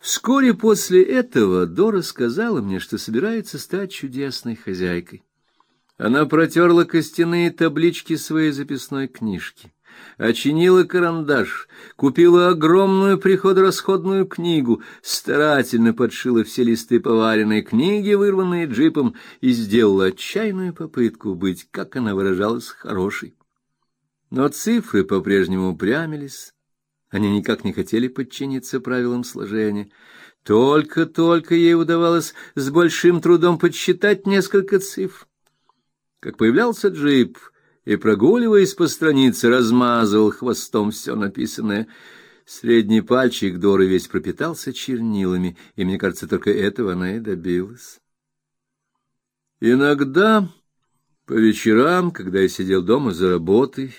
Вскоре после этого Дора сказала мне, что собирается стать чудесной хозяйкой. Она протерла костяные таблички своей записной книжки, очинила карандаш, купила огромную приходорасходную книгу, старательно подшила все листы поваренной книги, вырванные джипом, и сделала отчаянную попытку быть, как она выражалась, хорошей. Но цифры по-прежнему упрямились, они никак не хотели подчиниться правилам сложения. Только-только ей удавалось с большим трудом подсчитать несколько цифр. Как появлялся джип и, прогуливаясь по странице, размазывал хвостом все написанное. Средний пальчик Доры весь пропитался чернилами, и, мне кажется, только этого она и добилась. Иногда, по вечерам, когда я сидел дома за работой,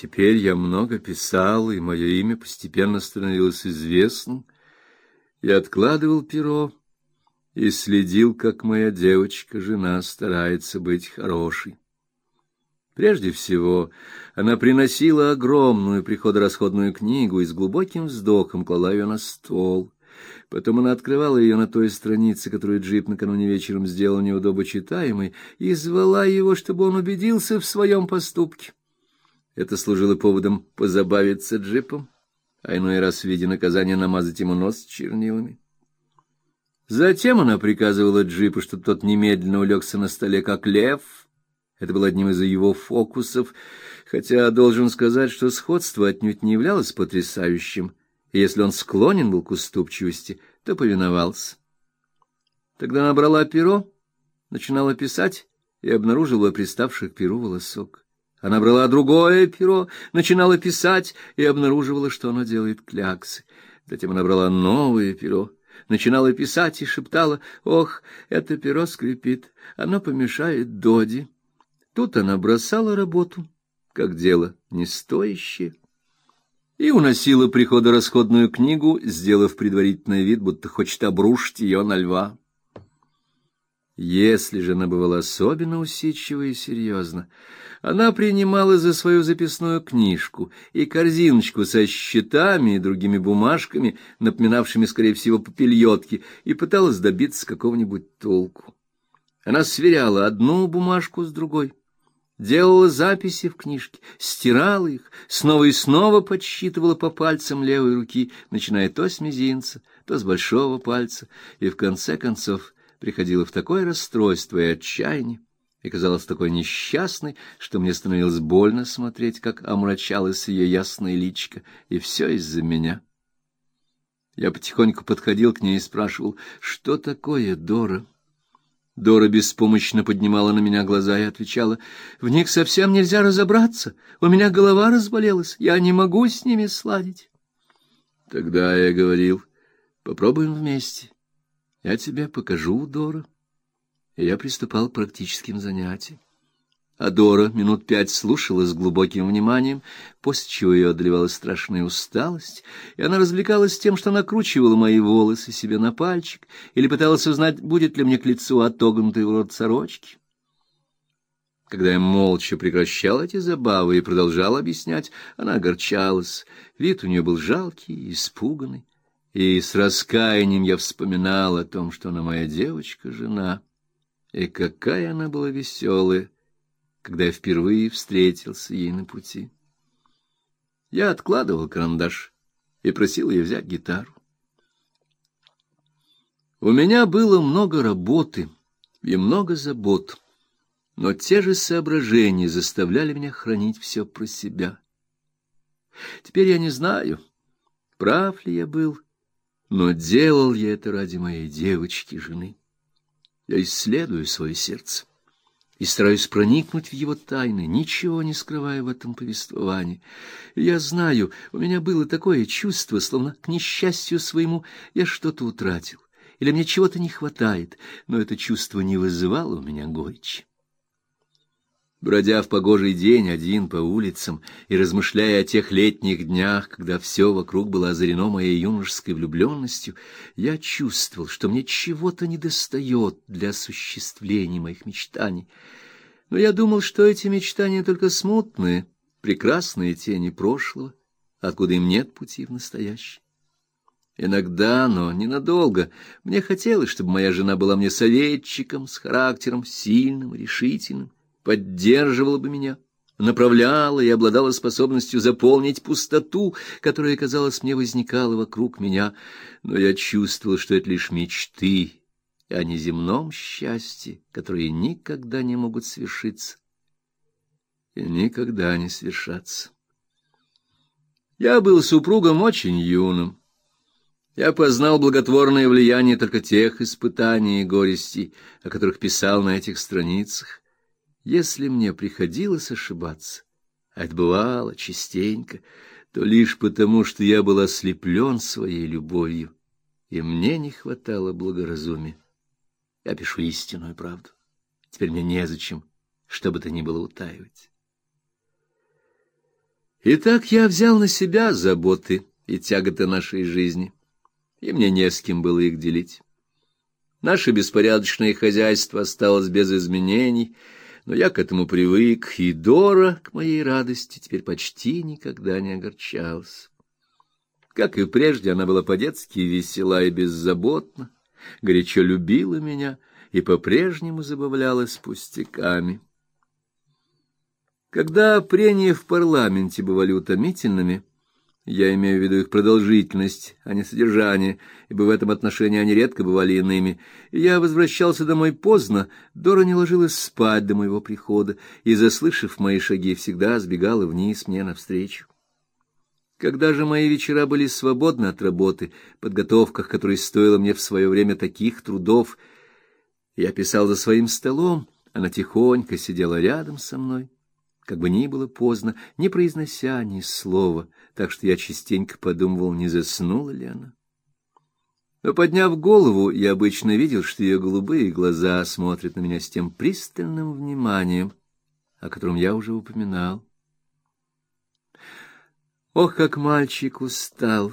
Теперь я много писал, и мое имя постепенно становилось известным. Я откладывал перо и следил, как моя девочка-жена старается быть хорошей. Прежде всего, она приносила огромную приходорасходную книгу и с глубоким вздохом клала ее на стол. Потом она открывала ее на той странице, которую Джип накануне вечером сделал неудобно читаемой, и звала его, чтобы он убедился в своем поступке. Это служило поводом позабавиться джипом, а иной раз в виде наказания намазать ему нос чернилами. Затем она приказывала джипу, чтобы тот немедленно улегся на столе, как лев. Это был одним из его фокусов, хотя должен сказать, что сходство отнюдь не являлось потрясающим, и если он склонен был к уступчивости, то повиновался. Тогда она брала перо, начинала писать и обнаруживала приставший к перу волосок. Она брала другое перо, начинала писать и обнаруживала, что оно делает кляксы. Затем она брала новое перо, начинала писать и шептала: "Ох, это перо скрипит, оно помешает Доди". Тут она бросала работу, как дело не стоящее, и уносила приходо-расходную книгу, сделав предварительный вид, будто хочет обрушить ее на льва. Если же она бывала особенно усидчива и серьезна, она принимала за свою записную книжку и корзиночку со счетами и другими бумажками, напоминавшими, скорее всего, попельотки, и пыталась добиться какого-нибудь толку. Она сверяла одну бумажку с другой, делала записи в книжке, стирала их, снова и снова подсчитывала по пальцам левой руки, начиная то с мизинца, то с большого пальца, и в конце концов приходила в такое расстройство и отчаяние, и казалась такой несчастной, что мне становилось больно смотреть, как омрачалось ее ясное личико, и все из-за меня. Я потихоньку подходил к ней и спрашивал: "Что такое, Дора?" Дора беспомощно поднимала на меня глаза и отвечала: "В них совсем нельзя разобраться. У меня голова разболелась, я не могу с ними сладить". Тогда я говорил: "Попробуем вместе". Я тебе покажу, Дора. И я приступал к практическим занятиям. А Дора минут пять слушала с глубоким вниманием, после чего ее одолевала страшная усталость, и она развлекалась тем, что накручивала мои волосы себе на пальчик или пыталась узнать, будет ли мне к лицу отогнутый в рот сорочки. Когда я молча прекращал эти забавы и продолжал объяснять, она огорчалась. Вид у нее был жалкий, испуганный и с раскаянием я вспоминал о том, что она моя девочка-жена, и какая она была веселая, когда я впервые встретился ей на пути. Я откладывал карандаш и просил ее взять гитару. У меня было много работы и много забот, но те же соображения заставляли меня хранить все про себя. Теперь я не знаю, прав ли я был, но делал я это ради моей девочки, жены. Я исследую свое сердце и стараюсь проникнуть в его тайны, ничего не скрывая в этом повествовании. я знаю, у меня было такое чувство, словно к несчастью своему я что-то утратил, или мне чего-то не хватает, но это чувство не вызывало у меня горечи. Бродя в погожий день один по улицам и размышляя о тех летних днях, когда все вокруг было озарено моей юношеской влюбленностью, я чувствовал, что мне чего-то недостает для осуществления моих мечтаний. Но я думал, что эти мечтания только смутные, прекрасные тени прошлого, откуда им нет пути в настоящее. Иногда, но ненадолго, мне хотелось, чтобы моя жена была мне советчиком, с характером сильным, решительным, поддерживала бы меня, направляла и обладала способностью заполнить пустоту, которая, казалось, мне возникала вокруг меня, но я чувствовал, что это лишь мечты, а не земном счастье, которые никогда не могут свершиться и никогда не свершаться. Я был супругом очень юным. Я познал благотворное влияние только тех испытаний и горестей, о которых писал на этих страницах. Если мне приходилось ошибаться, а это бывало частенько, то лишь потому, что я был ослеплен своей любовью, и мне не хватало благоразумия. Я пишу истинную правду. Теперь мне незачем, что бы то ни было утаивать. Итак, я взял на себя заботы и тяготы нашей жизни, и мне не с кем было их делить. Наше беспорядочное хозяйство осталось без изменений, но я к этому привык, и Дора, к моей радости, теперь почти никогда не огорчалась. Как и прежде, она была по-детски весела и беззаботна, горячо любила меня и по-прежнему забавлялась пустяками. Когда прения в парламенте бывали утомительными, я имею в виду их продолжительность, а не содержание, ибо в этом отношении они редко бывали иными. Я возвращался домой поздно, Дора не ложилась спать до моего прихода, и, заслышав мои шаги, всегда сбегала вниз мне навстречу. Когда же мои вечера были свободны от работы, подготовках которой стоила мне в свое время таких трудов, я писал за своим столом, она тихонько сидела рядом со мной, как бы ни было поздно, не произнося ни слова, так что я частенько подумывал, не заснула ли она. Но подняв голову, я обычно видел, что ее голубые глаза смотрят на меня с тем пристальным вниманием, о котором я уже упоминал. Ох, как мальчик устал,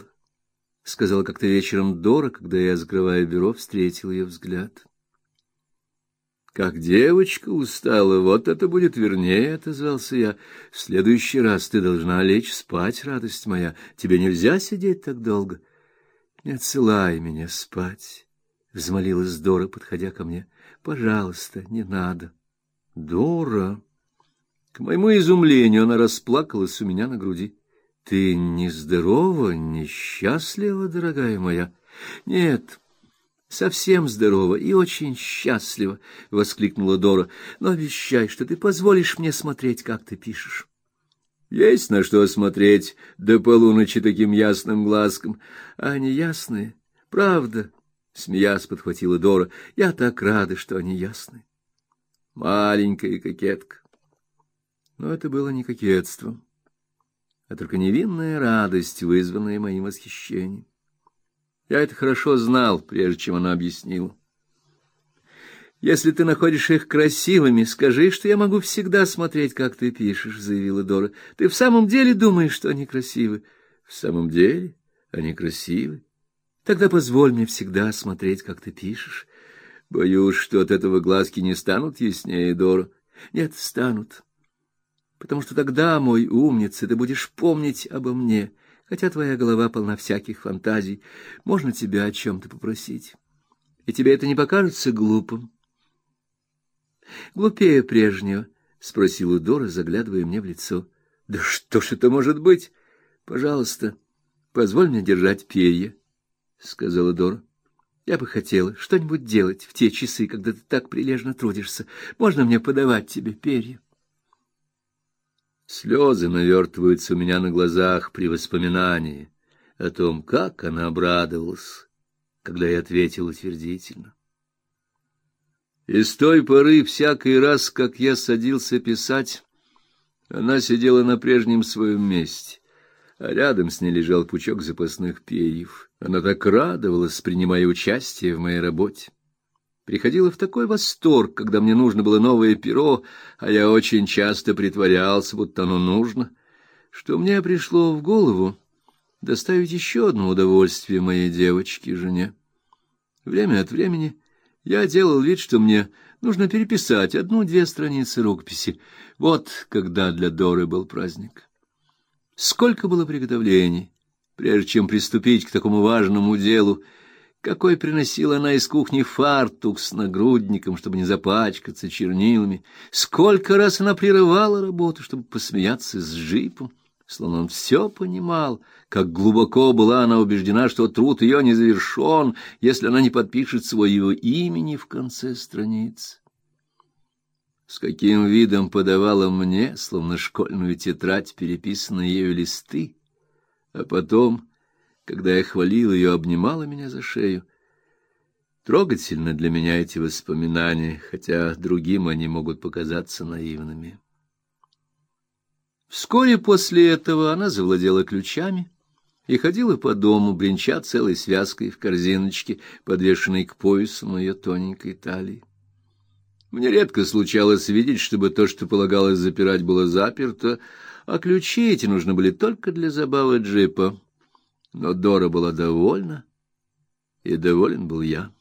сказала как-то вечером Дора, когда я, закрывая бюро, встретил ее взгляд. Как девочка устала, вот это будет вернее, отозвался я. В следующий раз ты должна лечь спать, радость моя. Тебе нельзя сидеть так долго. Не отсылай меня спать, взмолилась Дора, подходя ко мне. Пожалуйста, не надо. Дора. К моему изумлению она расплакалась у меня на груди. Ты нездорова, несчастлива, дорогая моя? Нет, совсем здорова и очень счастлива, воскликнула Дора. Но обещай, что ты позволишь мне смотреть, как ты пишешь. Есть на что смотреть до полуночи таким ясным глазком, а они ясные, правда, смеясь подхватила Дора. Я так рада, что они ясны. Маленькая кокетка. Но это было не кокетством а только невинная радость, вызванная моим восхищением. Я это хорошо знал, прежде чем она объяснила. Если ты находишь их красивыми, скажи, что я могу всегда смотреть, как ты пишешь, заявила Дора. Ты в самом деле думаешь, что они красивы? В самом деле, они красивы. Тогда позволь мне всегда смотреть, как ты пишешь. Боюсь, что от этого глазки не станут яснее, Дора. Нет, станут потому что тогда, мой умница, ты будешь помнить обо мне, хотя твоя голова полна всяких фантазий. Можно тебя о чем то попросить? И тебе это не покажется глупым? Глупее прежнего, спросила Дора, заглядывая мне в лицо. Да что ж это может быть? Пожалуйста, позволь мне держать перья, сказала Дора. Я бы хотела что-нибудь делать в те часы, когда ты так прилежно трудишься. Можно мне подавать тебе перья? Слезы навертываются у меня на глазах при воспоминании о том, как она обрадовалась, когда я ответил утвердительно. И с той поры всякий раз, как я садился писать, она сидела на прежнем своем месте, а рядом с ней лежал пучок запасных перьев. Она так радовалась, принимая участие в моей работе приходила в такой восторг, когда мне нужно было новое перо, а я очень часто притворялся, будто оно нужно, что мне пришло в голову доставить еще одно удовольствие моей девочке-жене. Время от времени я делал вид, что мне нужно переписать одну-две страницы рукописи. Вот когда для Доры был праздник. Сколько было приготовлений, прежде чем приступить к такому важному делу, какой приносила она из кухни фартук с нагрудником, чтобы не запачкаться чернилами, сколько раз она прерывала работу, чтобы посмеяться с джипом, словно он все понимал, как глубоко была она убеждена, что труд ее не завершен, если она не подпишет своего имени в конце страницы. С каким видом подавала мне, словно школьную тетрадь, переписанные ею листы, а потом когда я хвалил ее, обнимала меня за шею. Трогательно для меня эти воспоминания, хотя другим они могут показаться наивными. Вскоре после этого она завладела ключами и ходила по дому, бренча целой связкой в корзиночке, подвешенной к поясу на ее тоненькой талии. Мне редко случалось видеть, чтобы то, что полагалось запирать, было заперто, а ключи эти нужны были только для забавы джипа. Но Дора была довольна, и доволен был я.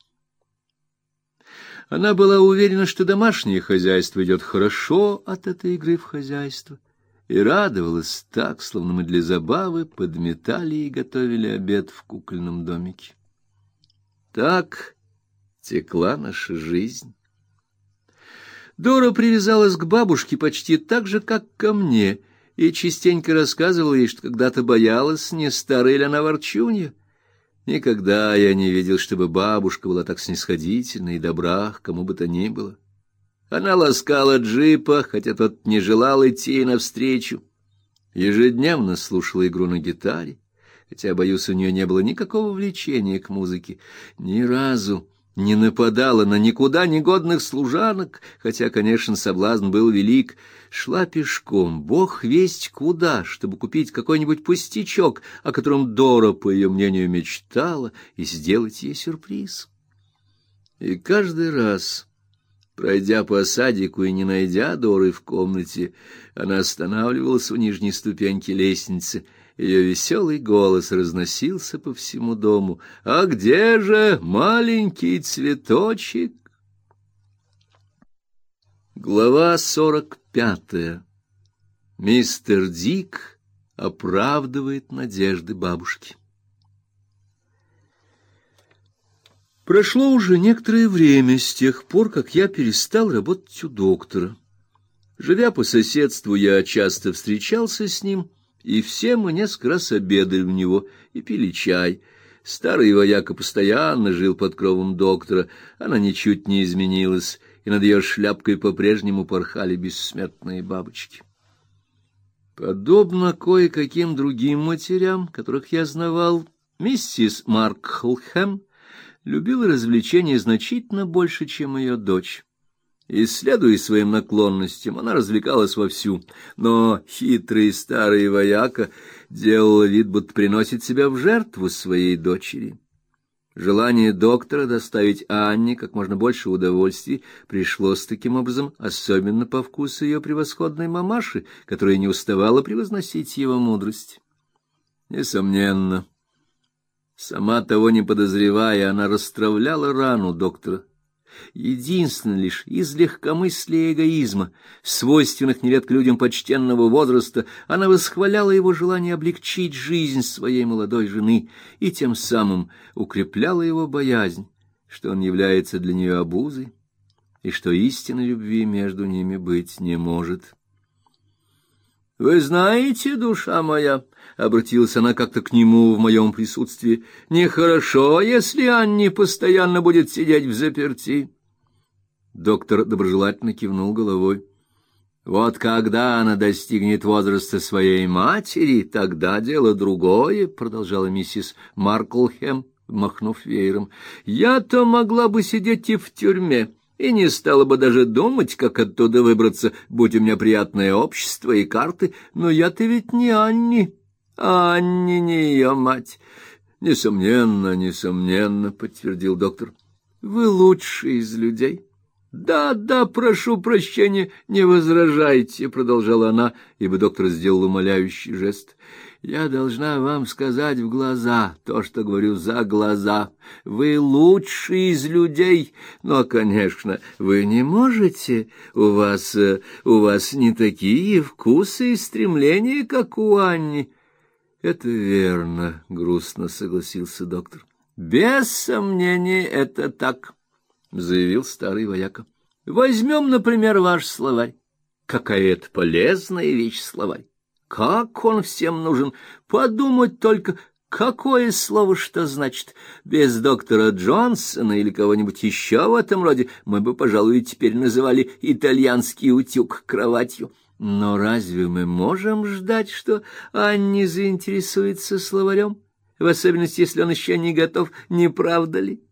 Она была уверена, что домашнее хозяйство идет хорошо от этой игры в хозяйство, и радовалась так, словно мы для забавы подметали и готовили обед в кукольном домике. Так текла наша жизнь. Дора привязалась к бабушке почти так же, как ко мне — и частенько рассказывала ей, что когда-то боялась, не старая ли она ворчунья. Никогда я не видел, чтобы бабушка была так снисходительна и добра к кому бы то ни было. Она ласкала джипа, хотя тот не желал идти ей навстречу. Ежедневно слушала игру на гитаре, хотя, боюсь, у нее не было никакого влечения к музыке. Ни разу не нападала на никуда негодных служанок, хотя, конечно, соблазн был велик, шла пешком, бог весть куда, чтобы купить какой-нибудь пустячок, о котором Дора, по ее мнению, мечтала, и сделать ей сюрприз. И каждый раз, пройдя по садику и не найдя Доры в комнате, она останавливалась у нижней ступеньки лестницы — ее веселый голос разносился по всему дому. «А где же маленький цветочек?» Глава сорок пятая. Мистер Дик оправдывает надежды бабушки. Прошло уже некоторое время с тех пор, как я перестал работать у доктора. Живя по соседству, я часто встречался с ним и все мы несколько раз обедали у него и пили чай. Старый вояка постоянно жил под кровом доктора, она ничуть не изменилась, и над ее шляпкой по-прежнему порхали бессмертные бабочки. Подобно кое-каким другим матерям, которых я знавал, миссис Марк Холхэм любила развлечения значительно больше, чем ее дочь. Исследуя своим наклонностям, она развлекалась вовсю, но хитрый старый вояка делал вид, будто приносит себя в жертву своей дочери. Желание доктора доставить Анне как можно больше удовольствий пришлось таким образом особенно по вкусу ее превосходной мамаши, которая не уставала превозносить его мудрость. Несомненно, сама того не подозревая, она расстравляла рану доктора единственно лишь из легкомыслия и эгоизма, свойственных нередко людям почтенного возраста, она восхваляла его желание облегчить жизнь своей молодой жены и тем самым укрепляла его боязнь, что он является для нее обузой и что истинной любви между ними быть не может. Вы знаете, душа моя, обратилась она как-то к нему в моем присутствии. Нехорошо, если Анни постоянно будет сидеть в заперти. Доктор доброжелательно кивнул головой. Вот когда она достигнет возраста своей матери, тогда дело другое, продолжала миссис Марклхэм, махнув веером. Я-то могла бы сидеть и в тюрьме и не стала бы даже думать, как оттуда выбраться, будь у меня приятное общество и карты, но я-то ведь не Анни, Анни не ее мать. Несомненно, несомненно, подтвердил доктор. Вы лучший из людей. Да, да, прошу прощения, не возражайте, продолжала она, ибо доктор сделал умоляющий жест. Я должна вам сказать в глаза то, что говорю за глаза. Вы лучший из людей, но, конечно, вы не можете. У вас у вас не такие вкусы и стремления, как у Анни. Это верно, грустно согласился доктор. Без сомнения, это так, заявил старый вояка. Возьмем, например, ваш словарь. Какая это полезная вещь словарь. Как он всем нужен? Подумать только, какое слово что значит. Без доктора Джонсона или кого-нибудь еще в этом роде мы бы, пожалуй, теперь называли итальянский утюг кроватью. Но разве мы можем ждать, что Анни заинтересуется словарем? В особенности, если он еще не готов, не правда ли?